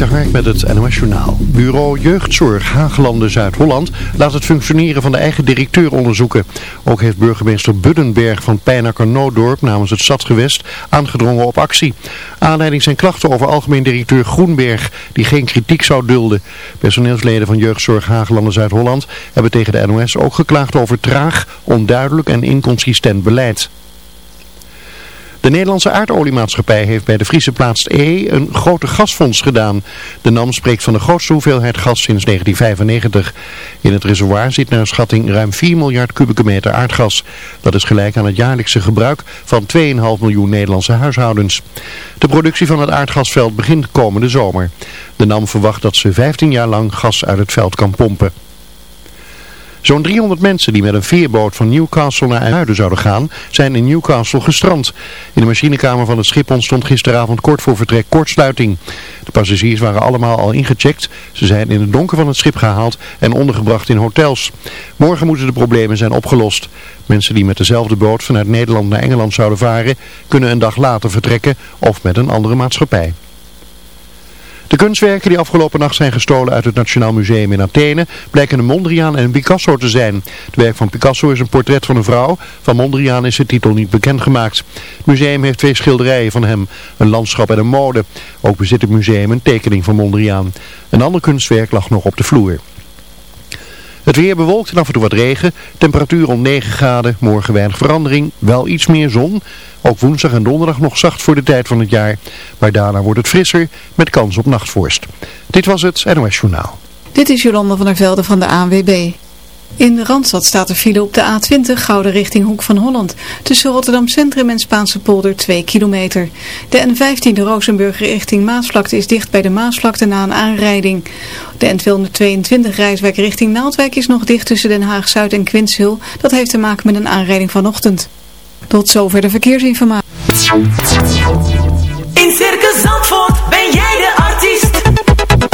Hark met het NOS Journaal. Bureau Jeugdzorg Haaglanden Zuid-Holland laat het functioneren van de eigen directeur onderzoeken. Ook heeft burgemeester Buddenberg van Pijnakker Nooddorp namens het Stadsgewest aangedrongen op actie. Aanleiding zijn klachten over algemeen directeur Groenberg die geen kritiek zou dulden. Personeelsleden van Jeugdzorg Haaglanden Zuid-Holland hebben tegen de NOS ook geklaagd over traag, onduidelijk en inconsistent beleid. De Nederlandse aardoliemaatschappij heeft bij de Friese plaats E een grote gasfonds gedaan. De NAM spreekt van de grootste hoeveelheid gas sinds 1995. In het reservoir zit naar schatting ruim 4 miljard kubieke meter aardgas. Dat is gelijk aan het jaarlijkse gebruik van 2,5 miljoen Nederlandse huishoudens. De productie van het aardgasveld begint komende zomer. De NAM verwacht dat ze 15 jaar lang gas uit het veld kan pompen. Zo'n 300 mensen die met een veerboot van Newcastle naar Zuiden zouden gaan, zijn in Newcastle gestrand. In de machinekamer van het schip ontstond gisteravond kort voor vertrek kortsluiting. De passagiers waren allemaal al ingecheckt. Ze zijn in het donker van het schip gehaald en ondergebracht in hotels. Morgen moeten de problemen zijn opgelost. Mensen die met dezelfde boot vanuit Nederland naar Engeland zouden varen, kunnen een dag later vertrekken of met een andere maatschappij. De kunstwerken die afgelopen nacht zijn gestolen uit het Nationaal Museum in Athene blijken een Mondriaan en een Picasso te zijn. Het werk van Picasso is een portret van een vrouw, van Mondriaan is de titel niet bekendgemaakt. Het museum heeft twee schilderijen van hem, een landschap en een mode. Ook bezit het museum een tekening van Mondriaan. Een ander kunstwerk lag nog op de vloer. Het weer bewolkt en af en toe wat regen. Temperatuur om 9 graden. Morgen weinig verandering. Wel iets meer zon. Ook woensdag en donderdag nog zacht voor de tijd van het jaar. Maar daarna wordt het frisser met kans op nachtvorst. Dit was het NOS Journaal. Dit is Jolanda van der Velde van de ANWB. In de Randstad staat er file op de A20 Gouden richting Hoek van Holland. Tussen Rotterdam Centrum en Spaanse polder 2 kilometer. De N15 Rozenburg richting Maasvlakte is dicht bij de Maasvlakte na een aanrijding. De N222 Rijswijk richting Naaldwijk is nog dicht tussen Den Haag Zuid en Quinshul. Dat heeft te maken met een aanrijding vanochtend. Tot zover de verkeersinformatie. In Circus Zandvoort ben jij de artiest.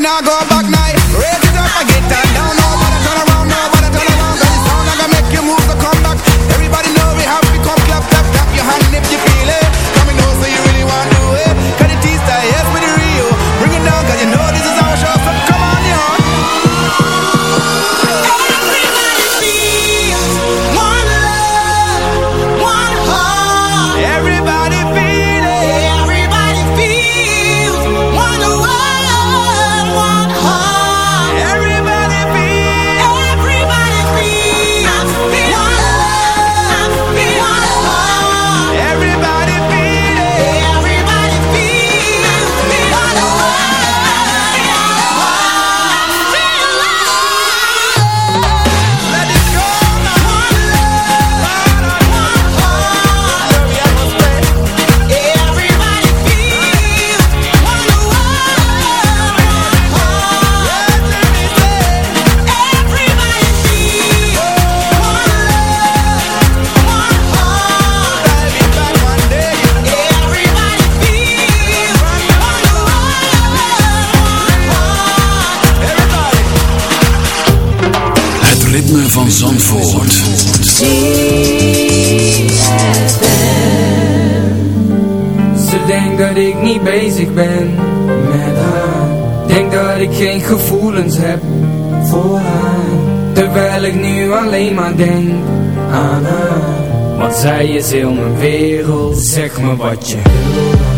Zij is mijn wereld Zeg me wat je wil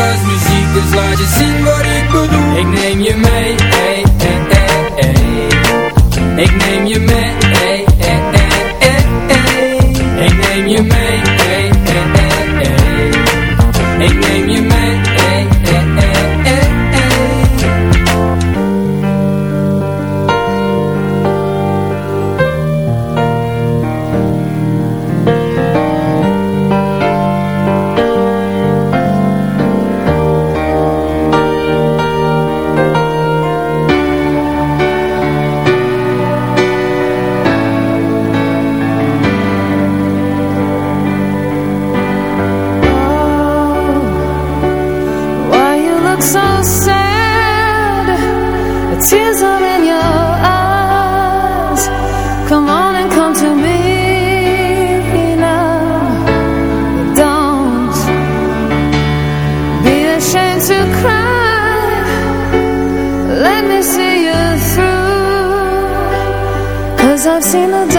Als muziek Dus laat je zien wat ik bedoel. Ik neem je mee, I've seen the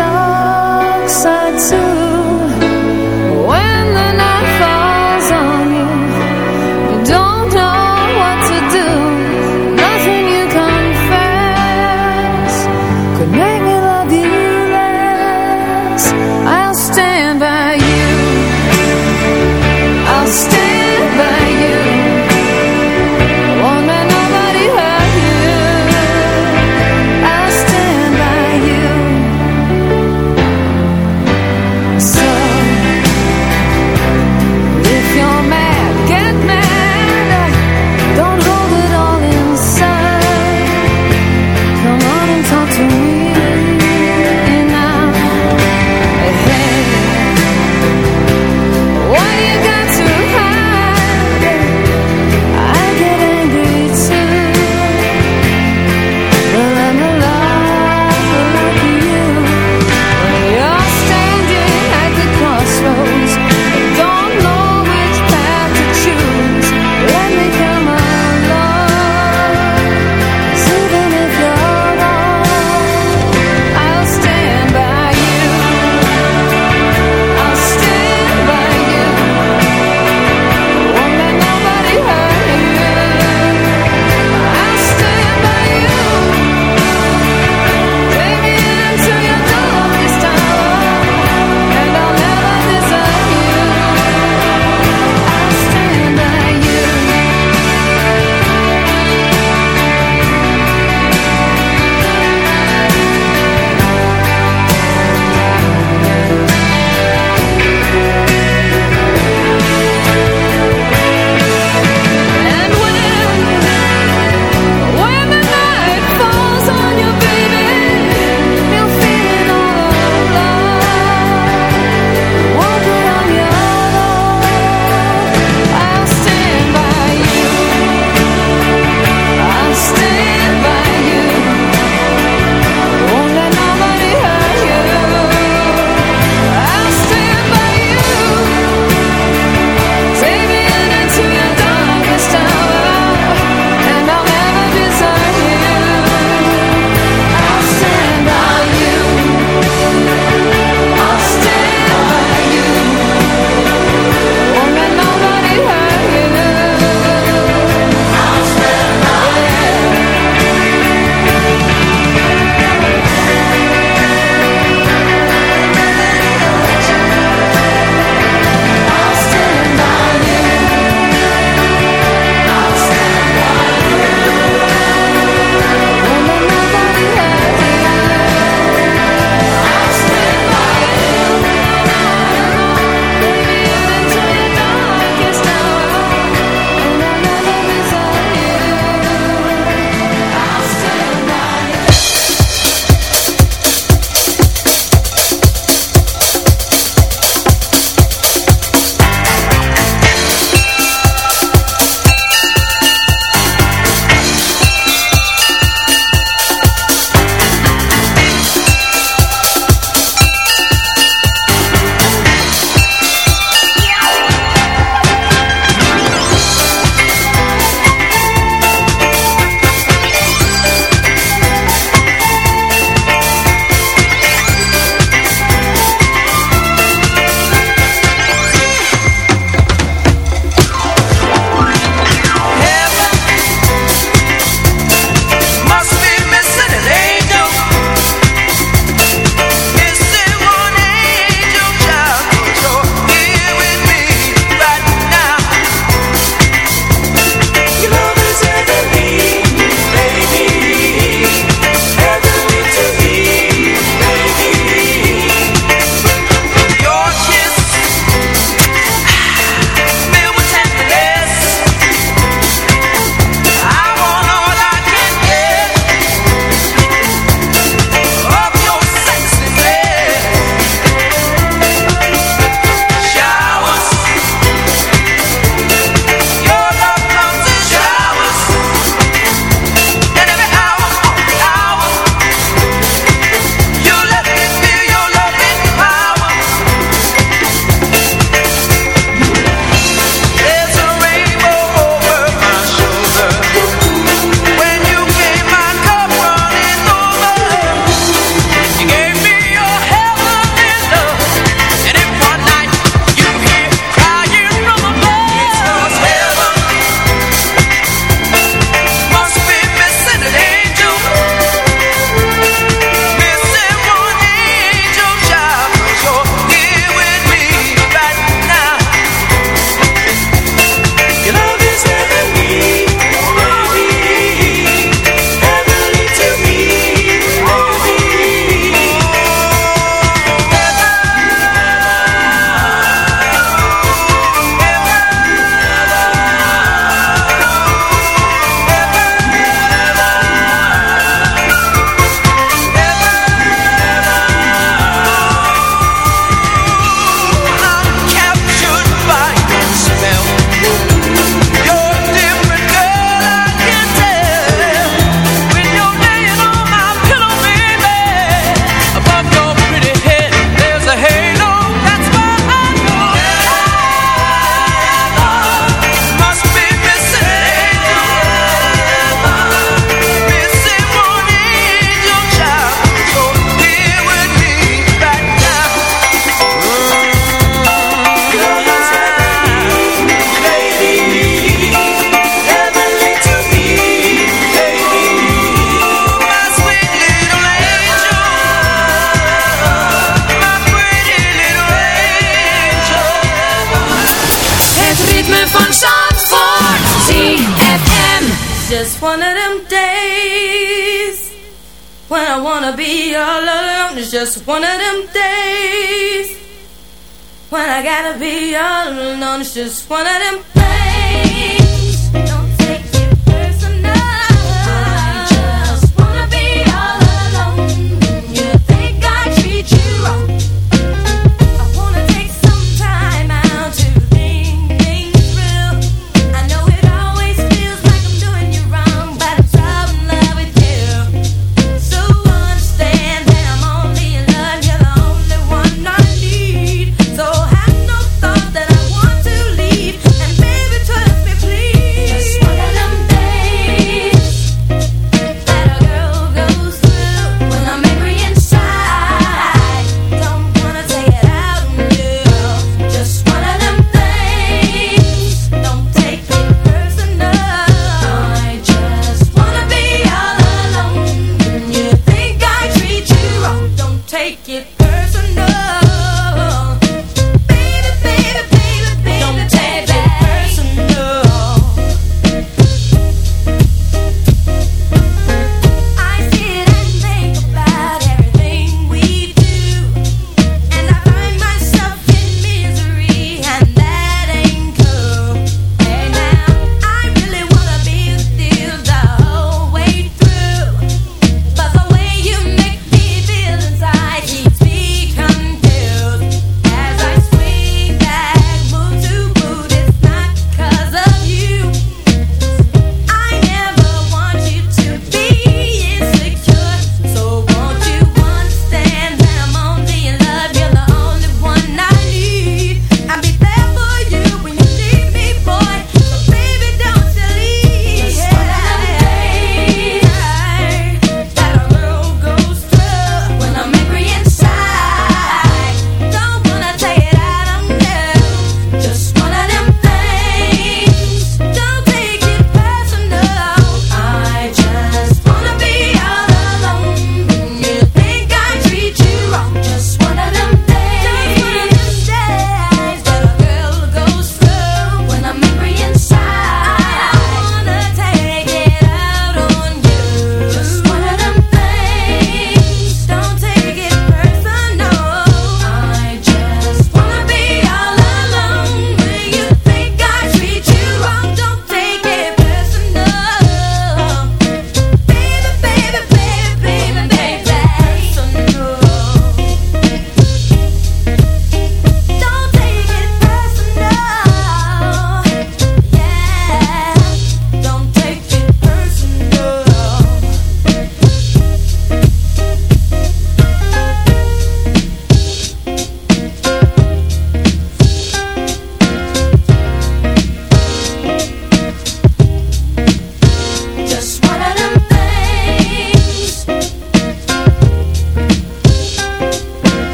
just one of them.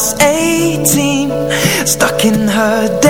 was 18 Stuck in her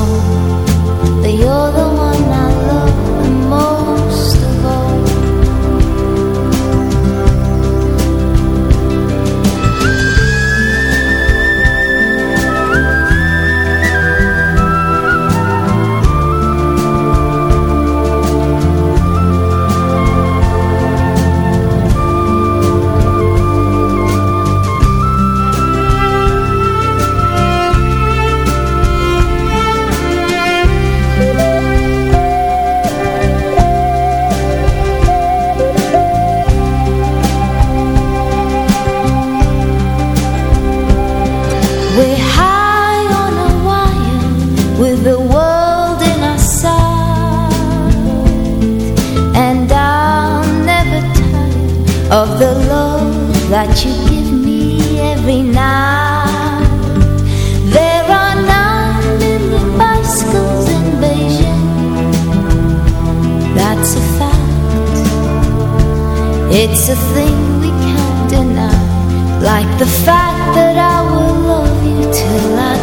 that you give me every night. There are nine million bicycles in Beijing. That's a fact. It's a thing we can't deny, like the fact that I.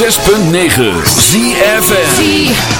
106.9 ZFN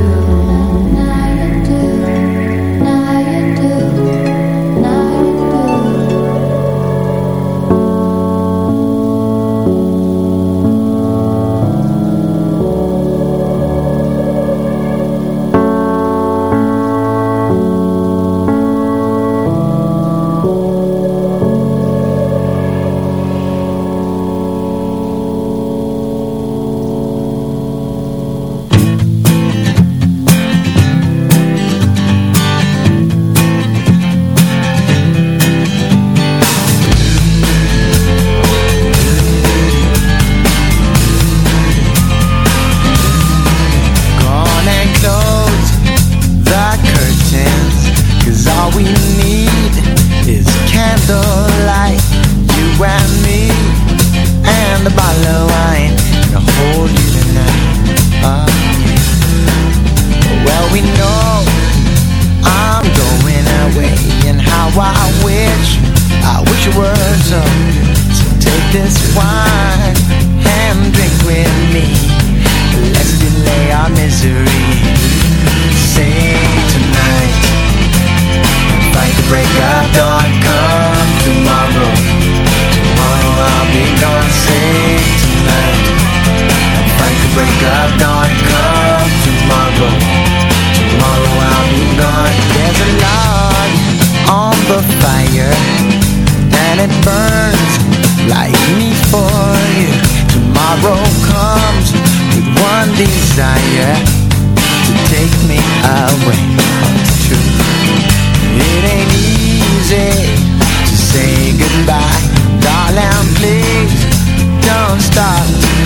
you.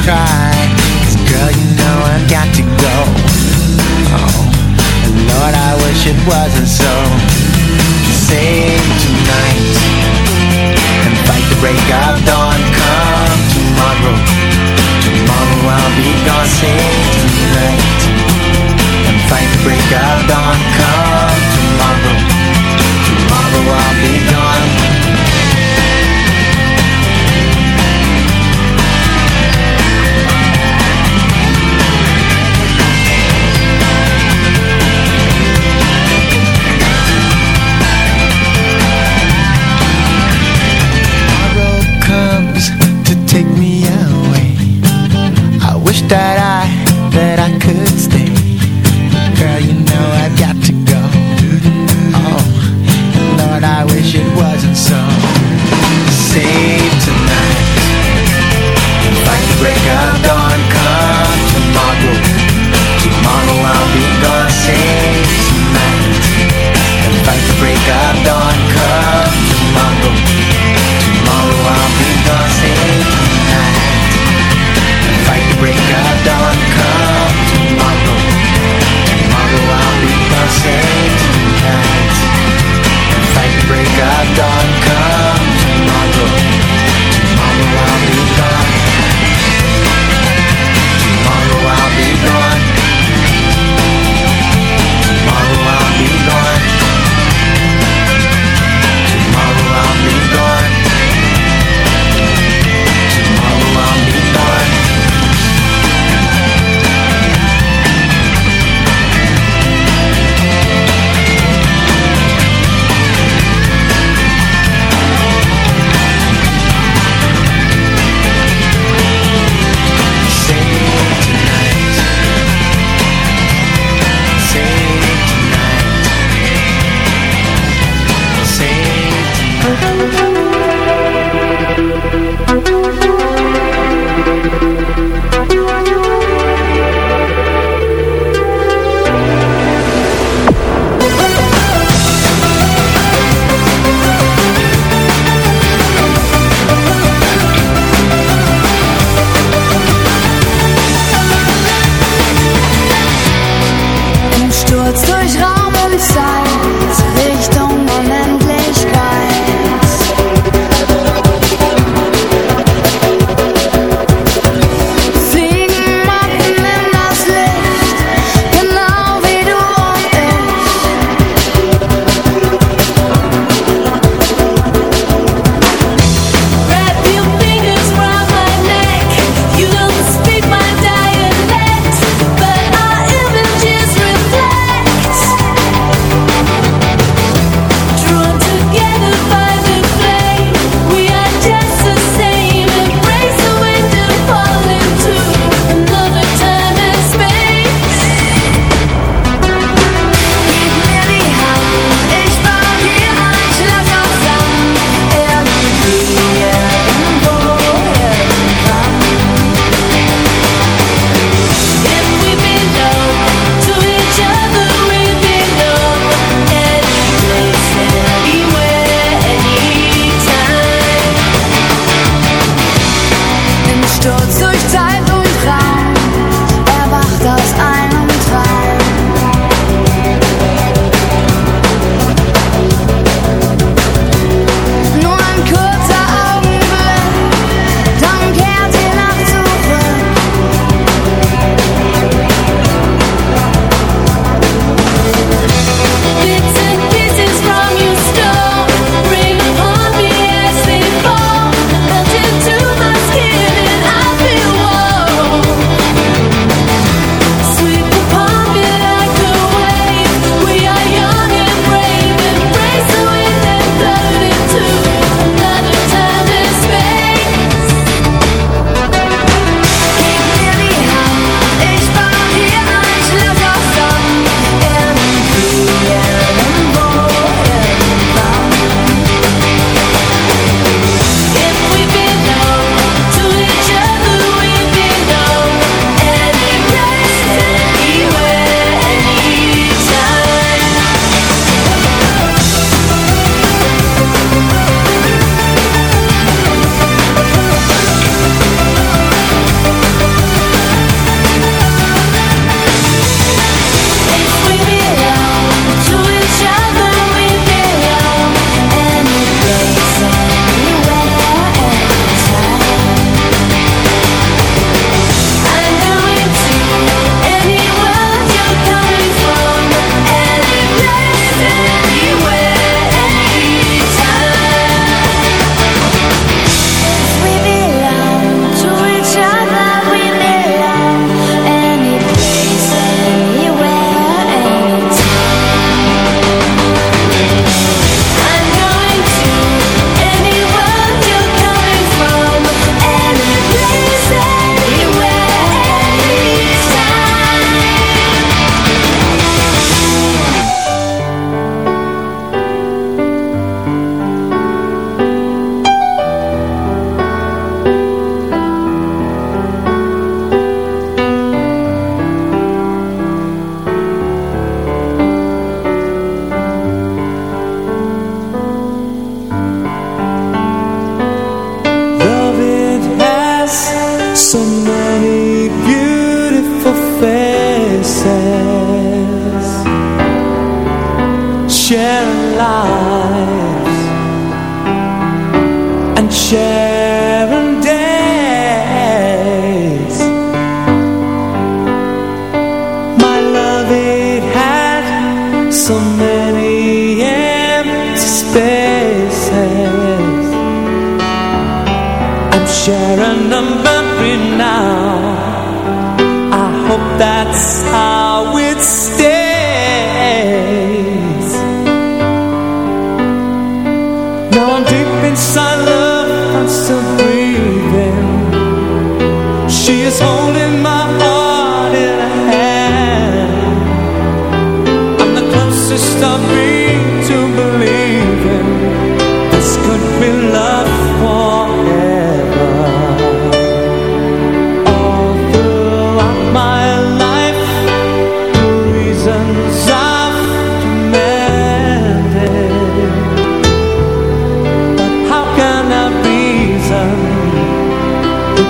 cry Cause girl, you know I've got to go. Oh, Lord, I wish it wasn't so. Save tonight. And fight the break of dawn. Come tomorrow. Tomorrow I'll be gone. Save tonight. And fight the break of dawn. Come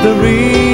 victory.